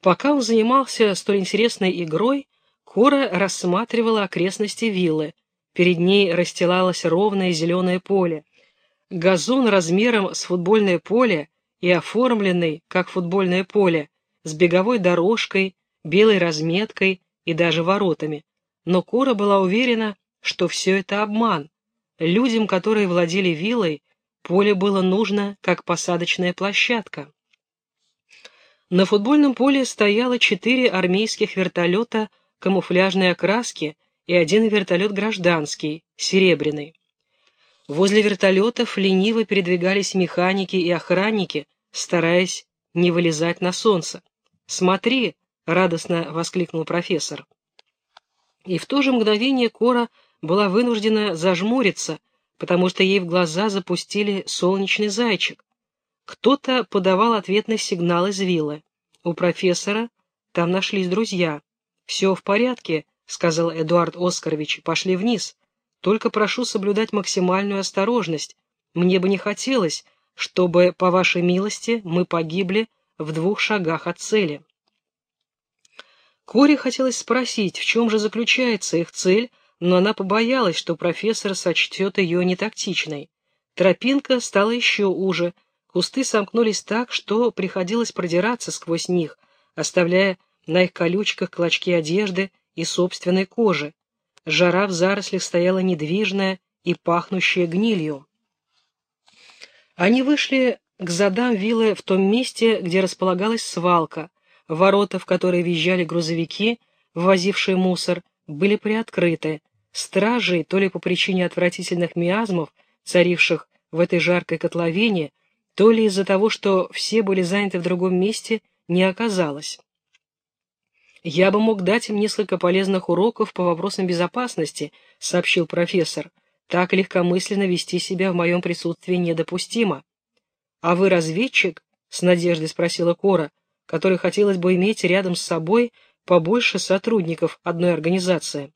Пока он занимался столь интересной игрой, Кора рассматривала окрестности виллы. Перед ней расстилалось ровное зеленое поле. Газон размером с футбольное поле и оформленный, как футбольное поле, с беговой дорожкой, белой разметкой и даже воротами. Но Кора была уверена, что все это обман. Людям, которые владели виллой, поле было нужно как посадочная площадка. На футбольном поле стояло четыре армейских вертолета камуфляжной окраски и один вертолет гражданский, серебряный. Возле вертолетов лениво передвигались механики и охранники, стараясь не вылезать на солнце. «Смотри!» — радостно воскликнул профессор. И в то же мгновение Кора была вынуждена зажмуриться, потому что ей в глаза запустили солнечный зайчик. Кто-то подавал ответный сигнал из виллы. У профессора там нашлись друзья. «Все в порядке», — сказал Эдуард Оскарович, — «пошли вниз. Только прошу соблюдать максимальную осторожность. Мне бы не хотелось, чтобы, по вашей милости, мы погибли в двух шагах от цели». Коре хотелось спросить, в чем же заключается их цель, но она побоялась, что профессор сочтет ее нетактичной. Тропинка стала еще уже, кусты сомкнулись так, что приходилось продираться сквозь них, оставляя на их колючках клочки одежды и собственной кожи. Жара в зарослях стояла недвижная и пахнущая гнилью. Они вышли к задам виллы в том месте, где располагалась свалка, Ворота, в которые въезжали грузовики, ввозившие мусор, были приоткрыты. Стражей, то ли по причине отвратительных миазмов, царивших в этой жаркой котловине, то ли из-за того, что все были заняты в другом месте, не оказалось. «Я бы мог дать им несколько полезных уроков по вопросам безопасности», — сообщил профессор. «Так легкомысленно вести себя в моем присутствии недопустимо». «А вы разведчик?» — с надеждой спросила Кора которой хотелось бы иметь рядом с собой побольше сотрудников одной организации.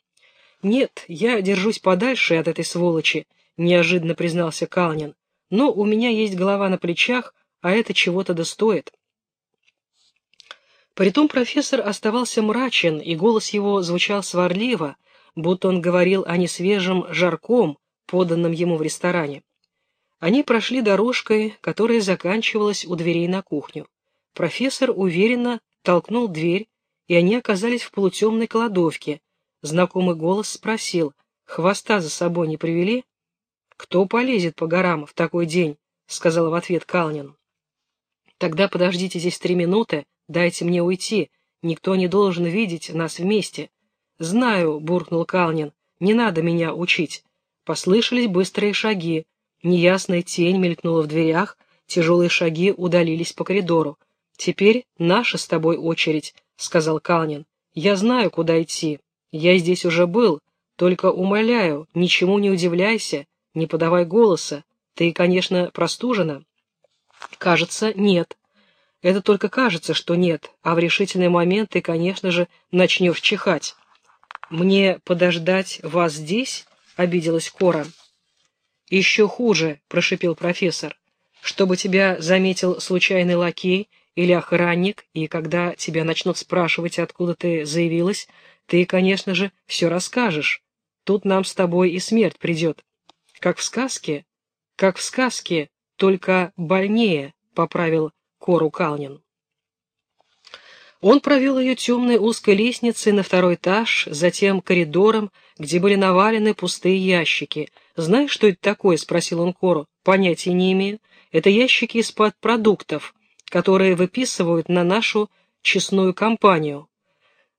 «Нет, я держусь подальше от этой сволочи», — неожиданно признался Калнин. «Но у меня есть голова на плечах, а это чего-то достоит». Притом профессор оставался мрачен, и голос его звучал сварливо, будто он говорил о несвежем жарком, поданном ему в ресторане. Они прошли дорожкой, которая заканчивалась у дверей на кухню. Профессор уверенно толкнул дверь, и они оказались в полутемной кладовке. Знакомый голос спросил, «Хвоста за собой не привели?» «Кто полезет по горам в такой день?» — сказал в ответ Калнин. «Тогда подождите здесь три минуты, дайте мне уйти. Никто не должен видеть нас вместе». «Знаю», — буркнул Калнин, — «не надо меня учить». Послышались быстрые шаги. Неясная тень мелькнула в дверях, тяжелые шаги удалились по коридору. «Теперь наша с тобой очередь», — сказал Калнин. «Я знаю, куда идти. Я здесь уже был. Только умоляю, ничему не удивляйся, не подавай голоса. Ты, конечно, простужена?» «Кажется, нет. Это только кажется, что нет, а в решительный момент ты, конечно же, начнешь чихать». «Мне подождать вас здесь?» — обиделась Кора. «Еще хуже», — прошипел профессор. «Чтобы тебя заметил случайный лакей или охранник, и когда тебя начнут спрашивать, откуда ты заявилась, ты, конечно же, все расскажешь. Тут нам с тобой и смерть придет. Как в сказке? Как в сказке, только больнее, — поправил Кору Калнин. Он провел ее темной узкой лестницей на второй этаж, затем коридором, где были навалены пустые ящики. «Знаешь, что это такое?» — спросил он Кору. «Понятия не имею. Это ящики из-под продуктов которые выписывают на нашу честную компанию.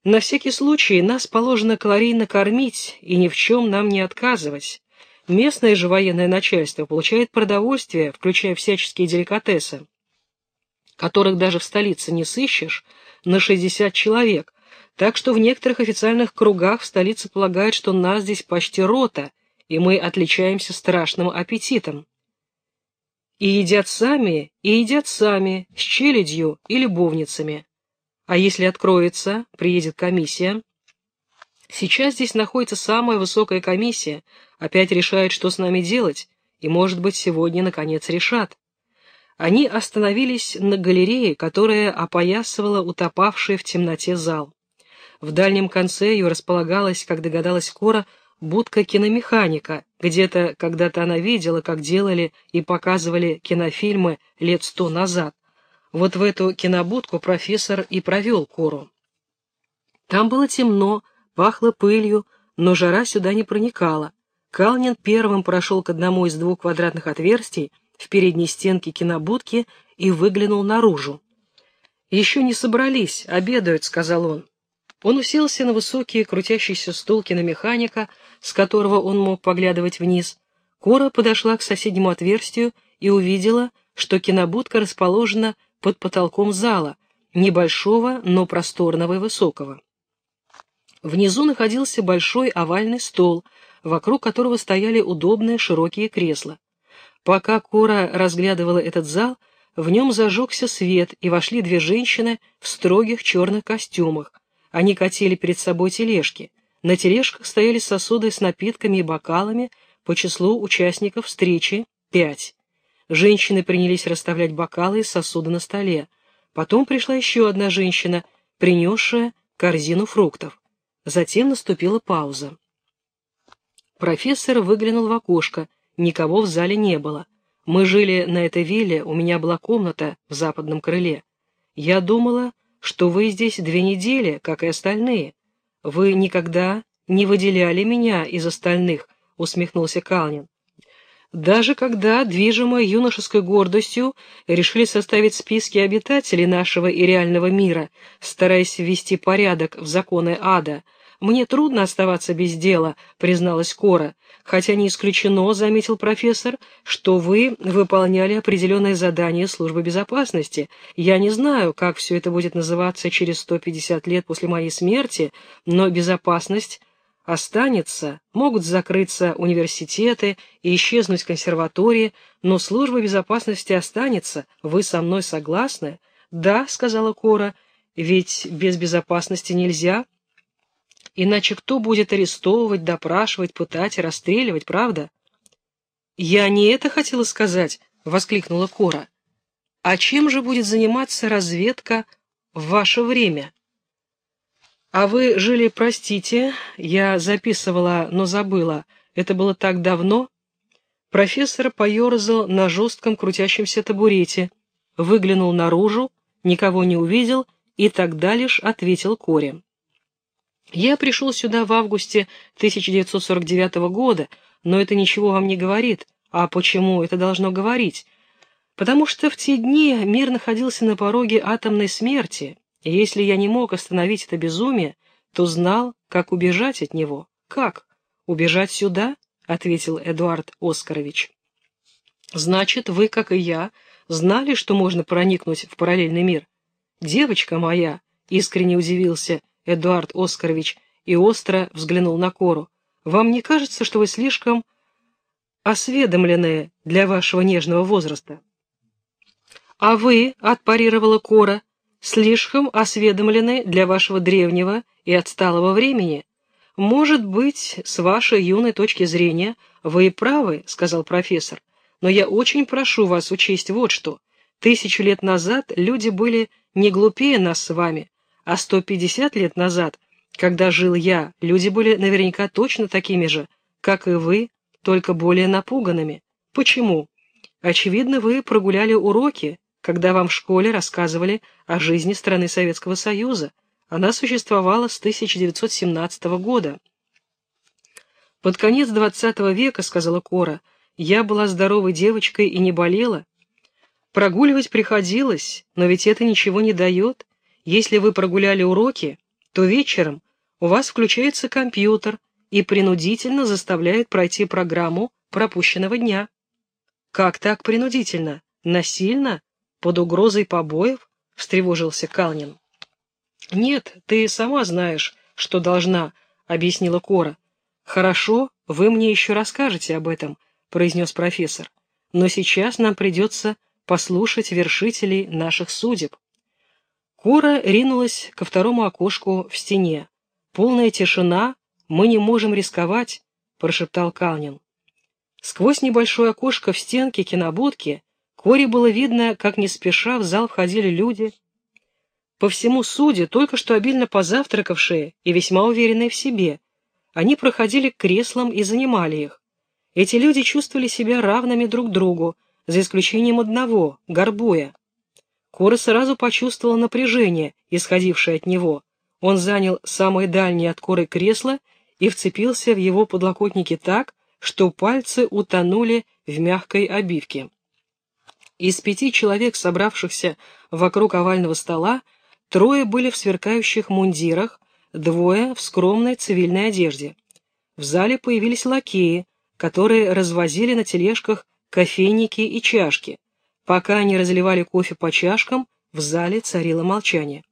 На всякий случай нас положено калорийно кормить и ни в чем нам не отказывать. Местное же военное начальство получает продовольствие, включая всяческие деликатесы, которых даже в столице не сыщешь, на 60 человек, так что в некоторых официальных кругах в столице полагают, что нас здесь почти рота, и мы отличаемся страшным аппетитом. И едят сами, и едят сами, с челядью и любовницами. А если откроется, приедет комиссия. Сейчас здесь находится самая высокая комиссия, опять решает, что с нами делать, и, может быть, сегодня, наконец, решат. Они остановились на галерее, которая опоясывала утопавший в темноте зал. В дальнем конце ее располагалась, как догадалась Кора, будка киномеханика. Где-то когда-то она видела, как делали и показывали кинофильмы лет сто назад. Вот в эту кинобудку профессор и провел Кору. Там было темно, пахло пылью, но жара сюда не проникала. Калнин первым прошел к одному из двух квадратных отверстий в передней стенке кинобудки и выглянул наружу. «Еще не собрались, обедают», — сказал он. Он уселся на высокий крутящийся стул киномеханика, с которого он мог поглядывать вниз. Кора подошла к соседнему отверстию и увидела, что кинобудка расположена под потолком зала, небольшого, но просторного и высокого. Внизу находился большой овальный стол, вокруг которого стояли удобные широкие кресла. Пока Кора разглядывала этот зал, в нем зажегся свет, и вошли две женщины в строгих черных костюмах. Они катили перед собой тележки. На тележках стояли сосуды с напитками и бокалами, по числу участников встречи — пять. Женщины принялись расставлять бокалы и сосуды на столе. Потом пришла еще одна женщина, принесшая корзину фруктов. Затем наступила пауза. Профессор выглянул в окошко, никого в зале не было. Мы жили на этой вилле, у меня была комната в западном крыле. Я думала, что вы здесь две недели, как и остальные. Вы никогда не выделяли меня из остальных, усмехнулся Калнин. Даже когда, движимой юношеской гордостью, решили составить списки обитателей нашего и реального мира, стараясь ввести порядок в законы ада, «Мне трудно оставаться без дела», — призналась Кора, «хотя не исключено», — заметил профессор, «что вы выполняли определенное задание службы безопасности. Я не знаю, как все это будет называться через 150 лет после моей смерти, но безопасность останется, могут закрыться университеты и исчезнуть консерватории, но служба безопасности останется. Вы со мной согласны? Да, сказала Кора, ведь без безопасности нельзя. Иначе кто будет арестовывать, допрашивать, пытать и расстреливать, правда? Я не это хотела сказать, воскликнула Кора. А чем же будет заниматься разведка в ваше время? «А вы жили, простите, я записывала, но забыла. Это было так давно?» Профессор поерзал на жестком крутящемся табурете, выглянул наружу, никого не увидел и тогда лишь ответил Коре. «Я пришел сюда в августе 1949 года, но это ничего вам не говорит. А почему это должно говорить? Потому что в те дни мир находился на пороге атомной смерти, и если я не мог остановить это безумие, то знал, как убежать от него. Как? Убежать сюда? ответил Эдуард Оскарович. Значит, вы, как и я, знали, что можно проникнуть в параллельный мир? Девочка моя, искренне удивился Эдуард Оскарович и остро взглянул на Кору. Вам не кажется, что вы слишком осведомленные для вашего нежного возраста? А вы, отпарировала Кора, слишком осведомлены для вашего древнего и отсталого времени. Может быть, с вашей юной точки зрения, вы и правы, сказал профессор, но я очень прошу вас учесть вот что. Тысячу лет назад люди были не глупее нас с вами, а сто пятьдесят лет назад, когда жил я, люди были наверняка точно такими же, как и вы, только более напуганными. Почему? Очевидно, вы прогуляли уроки, когда вам в школе рассказывали о жизни страны Советского Союза. Она существовала с 1917 года. «Под конец XX века, — сказала Кора, — я была здоровой девочкой и не болела. Прогуливать приходилось, но ведь это ничего не дает. Если вы прогуляли уроки, то вечером у вас включается компьютер и принудительно заставляет пройти программу пропущенного дня. Как так принудительно? Насильно? Под угрозой побоев?» — встревожился Калнин. «Нет, ты сама знаешь, что должна», — объяснила Кора. «Хорошо, вы мне еще расскажете об этом», — произнес профессор. «Но сейчас нам придется послушать вершителей наших судеб». Кора ринулась ко второму окошку в стене. «Полная тишина, мы не можем рисковать», — прошептал Калнин. Сквозь небольшое окошко в стенке кинобудки Коре было видно, как не спеша в зал входили люди, по всему суде, только что обильно позавтракавшие и весьма уверенные в себе. Они проходили к креслам и занимали их. Эти люди чувствовали себя равными друг другу, за исключением одного — Горбуя. Кора сразу почувствовала напряжение, исходившее от него. Он занял самое дальнее от Коры кресло и вцепился в его подлокотники так, что пальцы утонули в мягкой обивке. Из пяти человек, собравшихся вокруг овального стола, трое были в сверкающих мундирах, двое в скромной цивильной одежде. В зале появились лакеи, которые развозили на тележках кофейники и чашки. Пока они разливали кофе по чашкам, в зале царило молчание.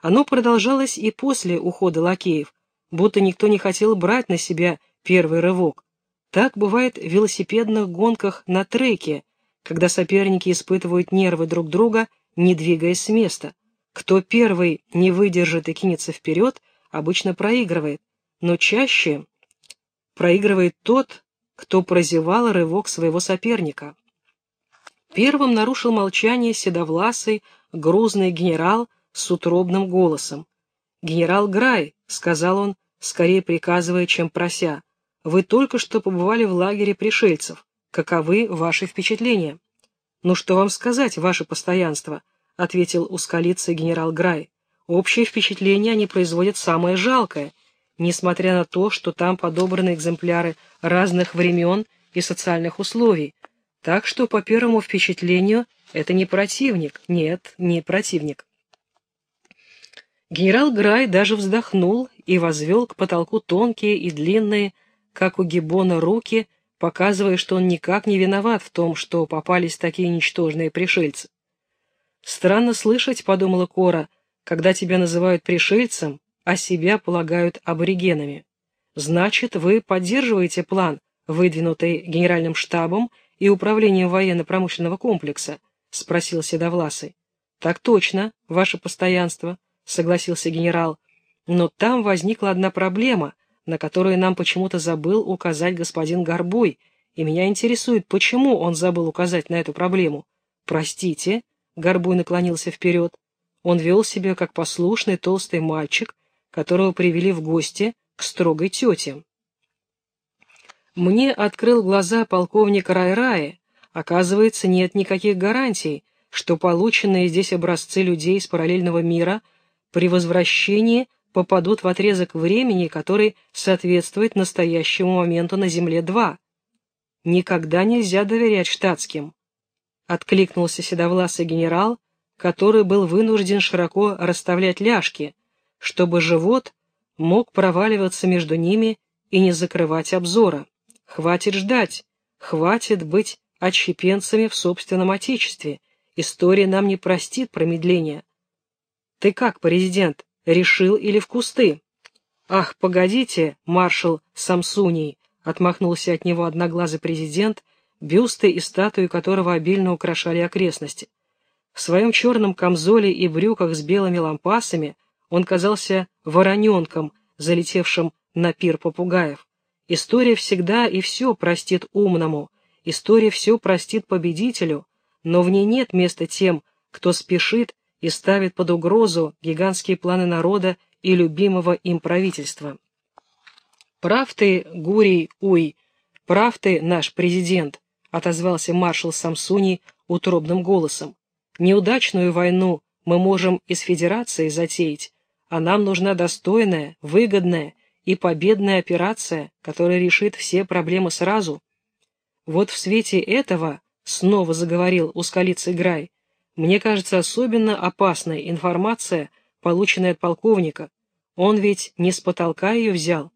Оно продолжалось и после ухода лакеев, будто никто не хотел брать на себя первый рывок. Так бывает в велосипедных гонках на треке, когда соперники испытывают нервы друг друга, не двигаясь с места. Кто первый не выдержит и кинется вперед, обычно проигрывает, но чаще проигрывает тот, кто прозевал рывок своего соперника. Первым нарушил молчание седовласый, грузный генерал с утробным голосом. «Генерал Грай», — сказал он, скорее приказывая, чем прося, — «вы только что побывали в лагере пришельцев. Каковы ваши впечатления?» «Ну что вам сказать, ваше постоянство?» — ответил ускалицый генерал Грай. «Общее впечатление они производят самое жалкое, несмотря на то, что там подобраны экземпляры разных времен и социальных условий. Так что, по первому впечатлению, это не противник, нет, не противник». Генерал Грай даже вздохнул и возвел к потолку тонкие и длинные, как у Гиббона, руки, показывая, что он никак не виноват в том, что попались такие ничтожные пришельцы. «Странно слышать», — подумала Кора, — «когда тебя называют пришельцем, а себя полагают аборигенами. Значит, вы поддерживаете план, выдвинутый Генеральным штабом и Управлением военно-промышленного комплекса?» — спросил Седовласый. «Так точно, ваше постоянство», — согласился генерал. «Но там возникла одна проблема, на которую нам почему-то забыл указать господин Горбой, и меня интересует, почему он забыл указать на эту проблему. Простите, Горбой наклонился вперед. Он вел себя как послушный толстый мальчик, которого привели в гости к строгой тете. Мне открыл глаза полковник Райрая. Оказывается, нет никаких гарантий, что полученные здесь образцы людей из параллельного мира при возвращении попадут в отрезок времени, который соответствует настоящему моменту на Земле-2. Никогда нельзя доверять штатским. Откликнулся седовласый генерал, который был вынужден широко расставлять ляжки, чтобы живот мог проваливаться между ними и не закрывать обзора. Хватит ждать, хватит быть отщепенцами в собственном отечестве. История нам не простит промедления. Ты как, президент, решил или в кусты. «Ах, погодите, маршал Самсуний!» — отмахнулся от него одноглазый президент, бюсты и статуи которого обильно украшали окрестности. В своем черном камзоле и брюках с белыми лампасами он казался вороненком, залетевшим на пир попугаев. История всегда и все простит умному, история все простит победителю, но в ней нет места тем, кто спешит и ставит под угрозу гигантские планы народа и любимого им правительства. «Прав ты, Гурий Уй, прав ты, наш президент», — отозвался маршал Самсуни утробным голосом. «Неудачную войну мы можем из Федерации затеять, а нам нужна достойная, выгодная и победная операция, которая решит все проблемы сразу. Вот в свете этого, — снова заговорил ускалицый Грай, мне кажется особенно опасной информация, полученная от полковника. Он ведь не с потолка ее взял.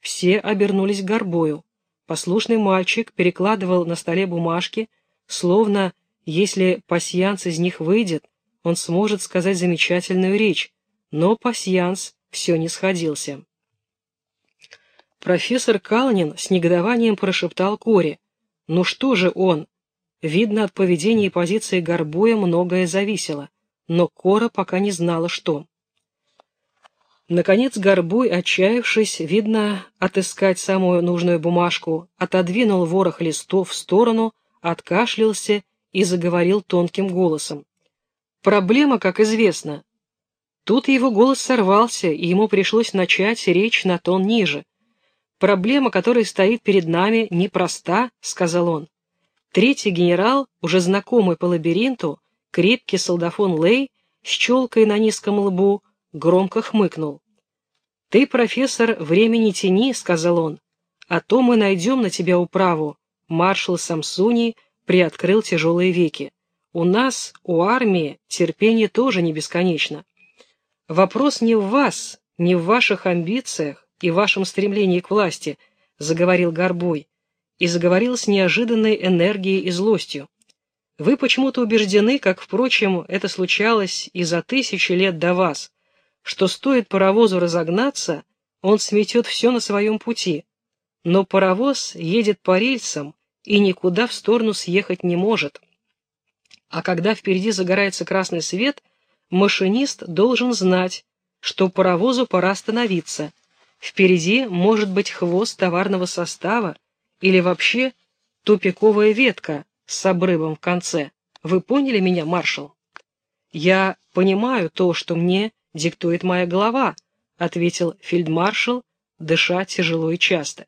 Все обернулись горбою. Послушный мальчик перекладывал на столе бумажки, словно, если пасьянс из них выйдет, он сможет сказать замечательную речь, но пасьянс все не сходился. Профессор Калнин с негодованием прошептал Коре. «Ну что же он? Видно, от поведения и позиции Горбуя многое зависело, но Кора пока не знала, что. Наконец Горбуй, отчаявшись, видно, отыскать самую нужную бумажку, отодвинул ворох листов в сторону, откашлялся и заговорил тонким голосом. «Проблема, как известно». Тут его голос сорвался, и ему пришлось начать речь на тон ниже. «Проблема, которая стоит перед нами, непроста», — сказал он. Третий генерал, уже знакомый по лабиринту, крепкий солдафон Лей, с челкой на низком лбу, громко хмыкнул. «Ты, профессор, времени тяни», — сказал он, — «а то мы найдем на тебя управу». Маршал Самсуни приоткрыл тяжелые веки. «У нас, у армии, терпение тоже не бесконечно. Вопрос не в вас, не в ваших амбициях и вашем стремлении к власти», — заговорил Горбой, и заговорил с неожиданной энергией и злостью. Вы почему-то убеждены, как, впрочем, это случалось и за тысячи лет до вас, что стоит паровозу разогнаться, он сметет все на своем пути. Но паровоз едет по рельсам и никуда в сторону съехать не может. А когда впереди загорается красный свет, машинист должен знать, что паровозу пора остановиться. Впереди может быть хвост товарного состава или вообще тупиковая ветка, с обрывом в конце. Вы поняли меня, маршал? Я понимаю то, что мне диктует моя голова, ответил фельдмаршал, дыша тяжело и часто.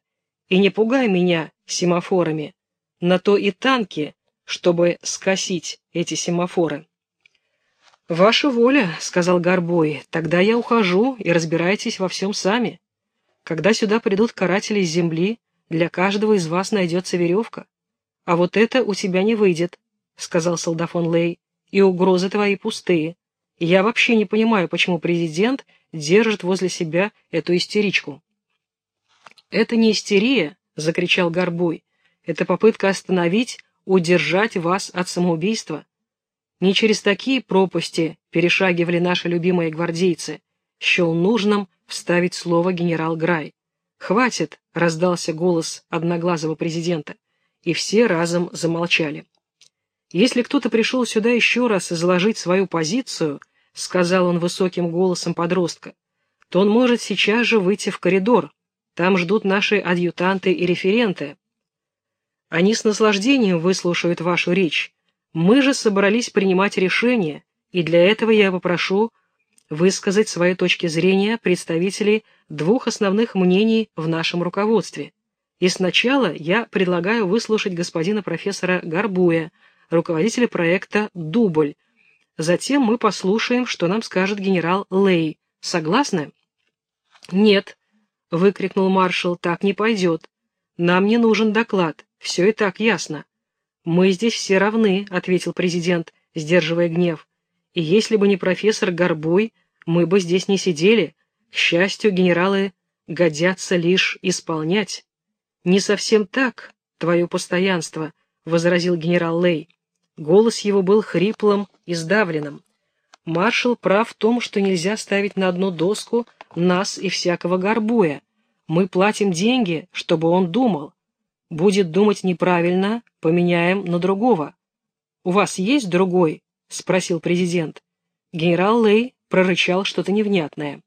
И не пугай меня семафорами. На то и танки, чтобы скосить эти семафоры. «Ваша воля», — сказал Горбой, — «тогда я ухожу и разбирайтесь во всем сами. Когда сюда придут каратели с земли, для каждого из вас найдется веревка. «А вот это у тебя не выйдет», — сказал солдафон Лей, — «и угрозы твои пустые. Я вообще не понимаю, почему президент держит возле себя эту истеричку». «Это не истерия», — закричал Горбой, — «это попытка остановить, удержать вас от самоубийства. Не через такие пропасти перешагивали наши любимые гвардейцы, счел нужным вставить слово генерал Грай. «Хватит!» — раздался голос одноглазого президента и все разом замолчали. «Если кто-то пришел сюда еще раз изложить свою позицию», — сказал он высоким голосом подростка, «то он может сейчас же выйти в коридор. Там ждут наши адъютанты и референты. Они с наслаждением выслушают вашу речь. Мы же собрались принимать решение, и для этого я попрошу высказать свои точки зрения представителей двух основных мнений в нашем руководстве. И сначала я предлагаю выслушать господина профессора Горбуя, руководителя проекта «Дубль». Затем мы послушаем, что нам скажет генерал Лей. Согласны? «Нет», — выкрикнул маршал, — «так не пойдет. Нам не нужен доклад, все и так ясно». «Мы здесь все равны», — ответил президент, сдерживая гнев. «И если бы не профессор Горбуй, мы бы здесь не сидели. К счастью, генералы годятся лишь исполнять». «Не совсем так, твое постоянство», — возразил генерал Лей. Голос его был хриплым и сдавленным. «Маршал прав в том, что нельзя ставить на одну доску нас и всякого горбуя. Мы платим деньги, чтобы он думал. Будет думать неправильно, поменяем на другого». «У вас есть другой?» — спросил президент. Генерал Лей прорычал что-то невнятное.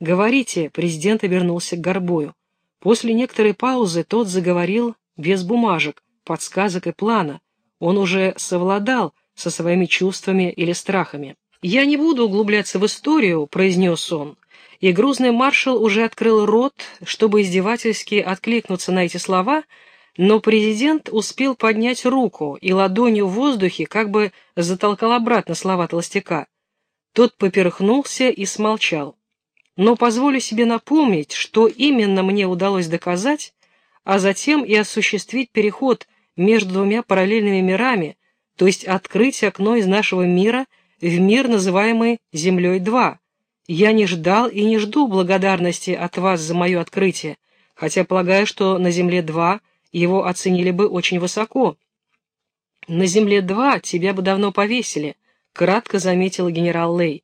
«Говорите», — президент обернулся к Горбою. После некоторой паузы тот заговорил без бумажек, подсказок и плана. Он уже совладал со своими чувствами или страхами. «Я не буду углубляться в историю», — произнес он, и грузный маршал уже открыл рот, чтобы издевательски откликнуться на эти слова, но президент успел поднять руку и ладонью в воздухе как бы затолкал обратно слова толстяка. Тот поперхнулся и смолчал но позволю себе напомнить, что именно мне удалось доказать, а затем и осуществить переход между двумя параллельными мирами, то есть открыть окно из нашего мира в мир, называемый Землей-2. Я не ждал и не жду благодарности от вас за мое открытие, хотя полагаю, что на Земле-2 его оценили бы очень высоко. На Земле-2 тебя бы давно повесили, кратко заметил генерал Лей.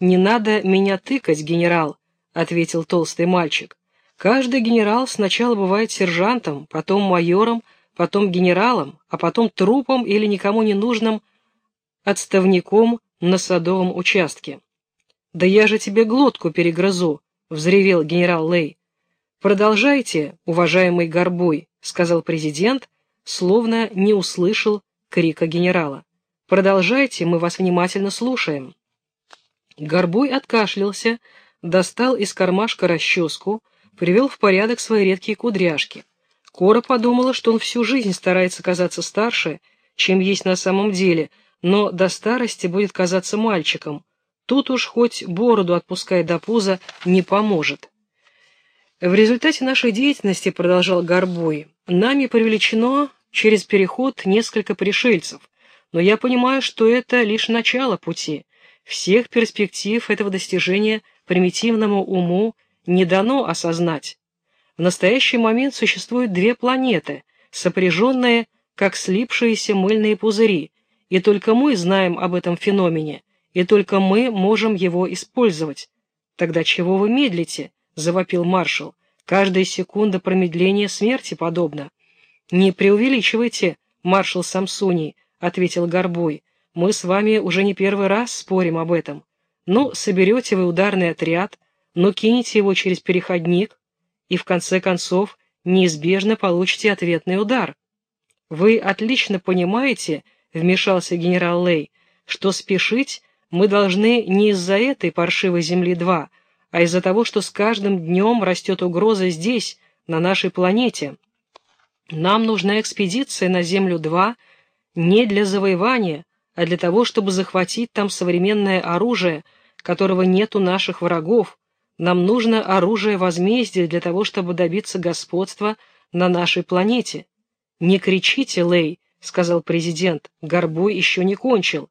«Не надо меня тыкать, генерал», — ответил толстый мальчик. «Каждый генерал сначала бывает сержантом, потом майором, потом генералом, а потом трупом или никому не нужным отставником на садовом участке». «Да я же тебе глотку перегрызу», — взревел генерал Лей. «Продолжайте, уважаемый Горбой», — сказал президент, словно не услышал крика генерала. «Продолжайте, мы вас внимательно слушаем». Горбуй откашлялся, достал из кармашка расческу, привел в порядок свои редкие кудряшки. Кора подумала, что он всю жизнь старается казаться старше, чем есть на самом деле, но до старости будет казаться мальчиком. Тут уж хоть бороду отпускай до пуза, не поможет. В результате нашей деятельности, продолжал Горбой, нами привлечено через переход несколько пришельцев, но я понимаю, что это лишь начало пути. Всех перспектив этого достижения примитивному уму не дано осознать. В настоящий момент существуют две планеты, сопряженные, как слипшиеся мыльные пузыри, и только мы знаем об этом феномене, и только мы можем его использовать. Тогда чего вы медлите? — завопил маршал. «Каждая секунда промедления смерти подобна». «Не преувеличивайте, маршал Самсуний», — ответил Горбой. «Мы с вами уже не первый раз спорим об этом. Ну, соберете вы ударный отряд, но кинете его через переходник, и в конце концов неизбежно получите ответный удар. Вы отлично понимаете, — вмешался генерал Лей, — что спешить мы должны не из-за этой паршивой Земли-2, а из-за того, что с каждым днем растет угроза здесь, на нашей планете. Нам нужна экспедиция на Землю-2 не для завоевания, а для того, чтобы захватить там современное оружие, которого нет у наших врагов. Нам нужно оружие возмездия для того, чтобы добиться господства на нашей планете. «Не кричите, Лей», — сказал президент, — «горбой еще не кончил».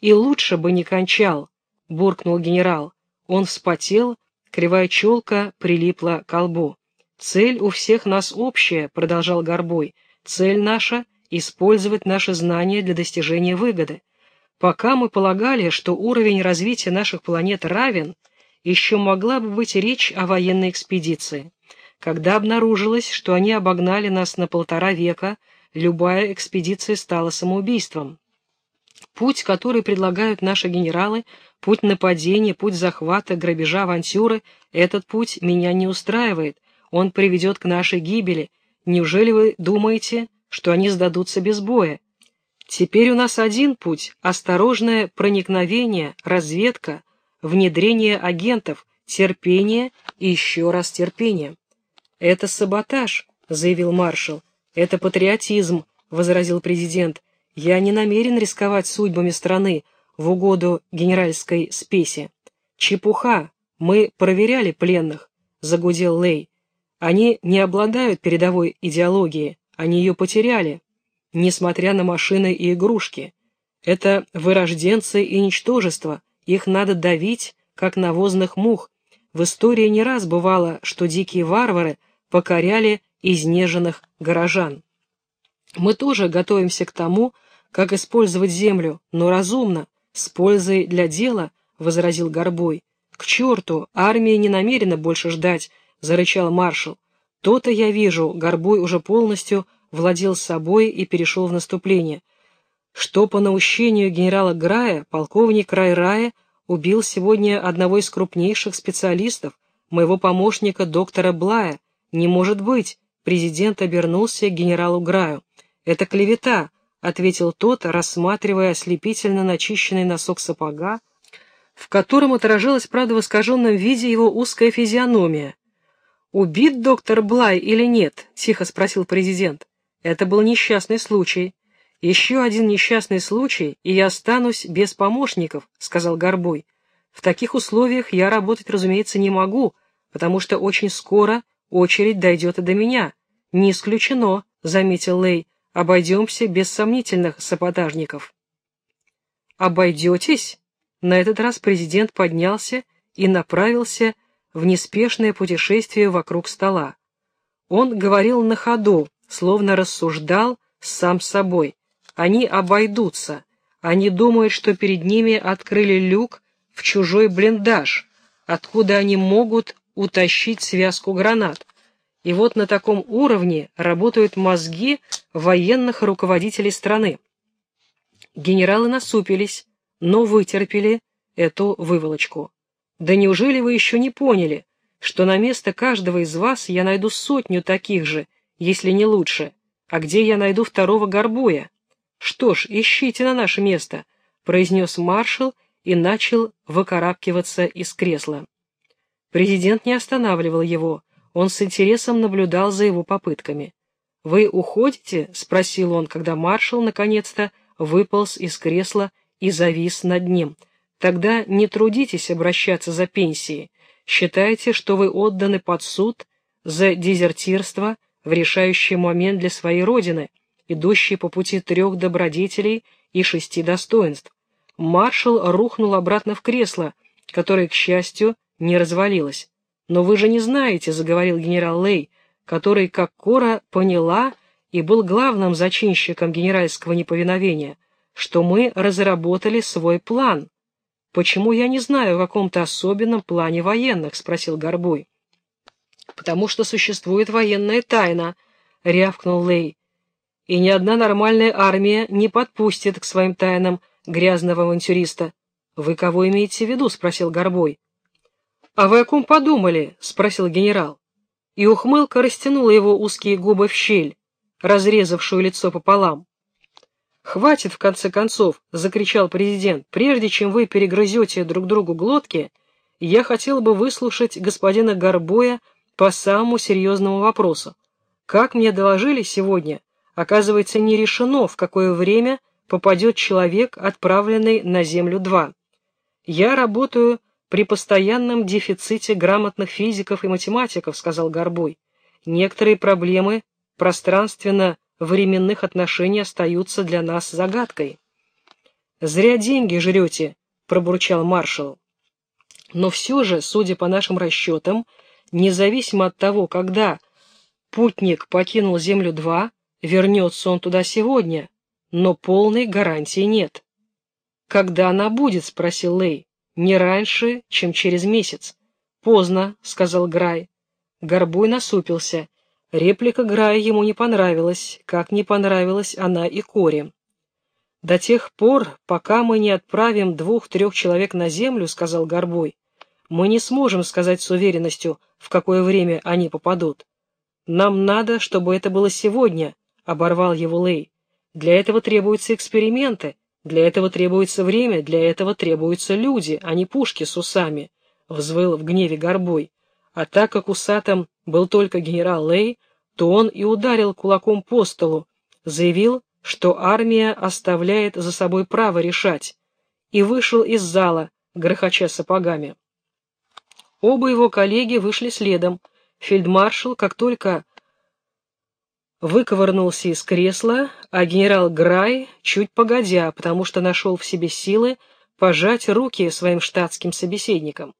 «И лучше бы не кончал», — буркнул генерал. Он вспотел Кривая челка прилипла к лбу. «Цель у всех нас общая», — продолжал Горбой. «Цель наша — использовать наши знания для достижения выгоды. Пока мы полагали, что уровень развития наших планет равен, еще могла бы быть речь о военной экспедиции. Когда обнаружилось, что они обогнали нас на полтора века, любая экспедиция стала самоубийством. Путь, который предлагают наши генералы, Путь нападения, путь захвата, грабежа, авантюры — этот путь меня не устраивает. Он приведет к нашей гибели. Неужели вы думаете, что они сдадутся без боя? Теперь у нас один путь — осторожное проникновение, разведка, внедрение агентов, терпение и еще раз терпение. «Это саботаж», — заявил маршал. «Это патриотизм», — возразил президент. «Я не намерен рисковать судьбами страны, в угоду генеральской спеси. «Чепуха! Мы проверяли пленных», — загудел Лей. «Они не обладают передовой идеологией, они ее потеряли, несмотря на машины и игрушки. Это вырожденцы и ничтожество, их надо давить, как навозных мух. В истории не раз бывало, что дикие варвары покоряли изнеженных горожан. Мы тоже готовимся к тому, как использовать землю, но разумно, «С пользой для дела», — возразил Горбой. «К черту, армия не намерена больше ждать», — зарычал маршал. «То-то я вижу, Горбой уже полностью владел собой и перешел в наступление. Что по наущению генерала Грая полковник Райрая убил сегодня одного из крупнейших специалистов, моего помощника доктора Блая. Не может быть!» Президент обернулся к генералу Граю. «Это клевета ответил тот, рассматривая ослепительно начищенный носок сапога, в котором отражалась, правда, в искаженном виде его узкая физиономия. «Убит доктор Блай или нет?» — тихо спросил президент. «Это был несчастный случай. Еще один несчастный случай, и я останусь без помощников», — сказал Горбой. «В таких условиях я работать, разумеется, не могу, потому что очень скоро очередь дойдет и до меня». «Не исключено», — заметил Лей, Обойдемся без сомнительных саботажников. Обойдетесь? На этот раз президент поднялся и направился в неспешное путешествие вокруг стола. Он говорил на ходу, словно рассуждал сам собой. Они обойдутся. Они думают, что перед ними открыли люк в чужой блиндаж, откуда они могут утащить связку гранат. И вот на таком уровне работают мозги военных руководителей страны. Генералы насупились, но вытерпели эту выволочку. Да неужели вы еще не поняли, что на место каждого из вас я найду сотню таких же, если не лучше, а где я найду второго горбуя? «Что ж, ищите на наше место», — произнес маршал и начал выкарабкиваться из кресла. Президент не останавливал его, он с интересом наблюдал за его попытками. «Вы уходите?» — спросил он, когда маршал наконец-то выполз из кресла и завис над ним. «Тогда не трудитесь обращаться за пенсией. Считайте, что вы отданы под суд за дезертирство в решающий момент для своей родины, идущий по пути трех добродетелей и шести достоинств. Маршал рухнул обратно в кресло, которое, к счастью, не развалилось. «Но вы же не знаете», — заговорил генерал Лей, который, как Кора, поняла и был главным зачинщиком генеральского неповиновения, что мы разработали свой план. «Почему я не знаю о каком-то особенном плане военных?» — спросил Горбой. «Потому что существует военная тайна», — рявкнул Лей. «И ни одна нормальная армия не подпустит к своим тайнам грязного авантюриста». «Вы кого имеете в виду?» — спросил Горбой. «А вы о ком подумали?» — спросил генерал. И ухмылка растянула его узкие губы в щель, разрезавшую лицо пополам. «Хватит, в конце концов!» — закричал президент. «Прежде чем вы перегрызете друг другу глотки, я хотел бы выслушать господина Горбоя по самому серьезному вопросу. Как мне доложили сегодня, оказывается, не решено, в какое время попадет человек, отправленный на Землю-2. Я работаю при постоянном дефиците грамотных физиков и математиков, сказал Горбой. Некоторые проблемы пространственно-временных отношений остаются для нас загадкой. «Зря деньги жрете», — пробурчал маршал. «Но все же, судя по нашим расчетам, независимо от того, когда путник покинул Землю-2, вернется он туда сегодня, но полной гарантии нет». «Когда она будет?» — спросил Лей. Не раньше, чем через месяц. Поздно, сказал Грай. Горбуй насупился. Реплика Грая ему не понравилась, как не понравилась она и Коре. «До тех пор, пока мы не отправим двух-трех человек на землю, — сказал Горбой, — мы не сможем сказать с уверенностью, в какое время они попадут. Нам надо, чтобы это было сегодня, — оборвал его Лей. Для этого требуются эксперименты, для этого требуется время, для этого требуются люди, а не пушки с усами, — взвыл в гневе Горбой. А так как усатом был только генерал Лей, то он и ударил кулаком по столу, заявил, что армия оставляет за собой право решать, и вышел из зала, грохоча сапогами. Оба его коллеги вышли следом. Фельдмаршал, как только выковырнулся из кресла, а генерал Грай чуть погодя, потому что нашел в себе силы пожать руки своим штатским собеседникам.